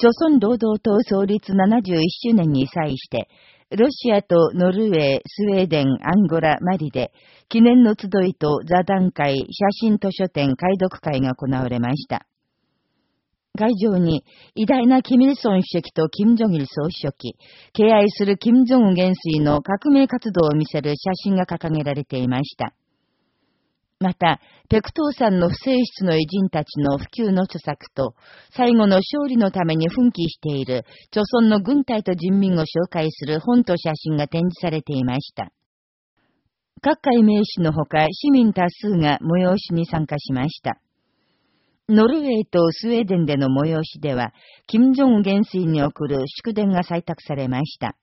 朝鮮労働党創立71周年に際して、ロシアとノルウェー、スウェーデン、アンゴラ、マリで、記念の集いと座談会、写真図書展、解読会が行われました。会場に、偉大なキミルソン主席とキム・ジョギル総書記、敬愛するキム・ジョン元帥の革命活動を見せる写真が掲げられていました。また、ペクトーさんの不正室の偉人たちの普及の著作と、最後の勝利のために奮起している、著村の軍隊と人民を紹介する本と写真が展示されていました。各界名士のほか市民多数が催しに参加しました。ノルウェーとスウェーデンでの催しでは、金正恩元帥に送る祝電が採択されました。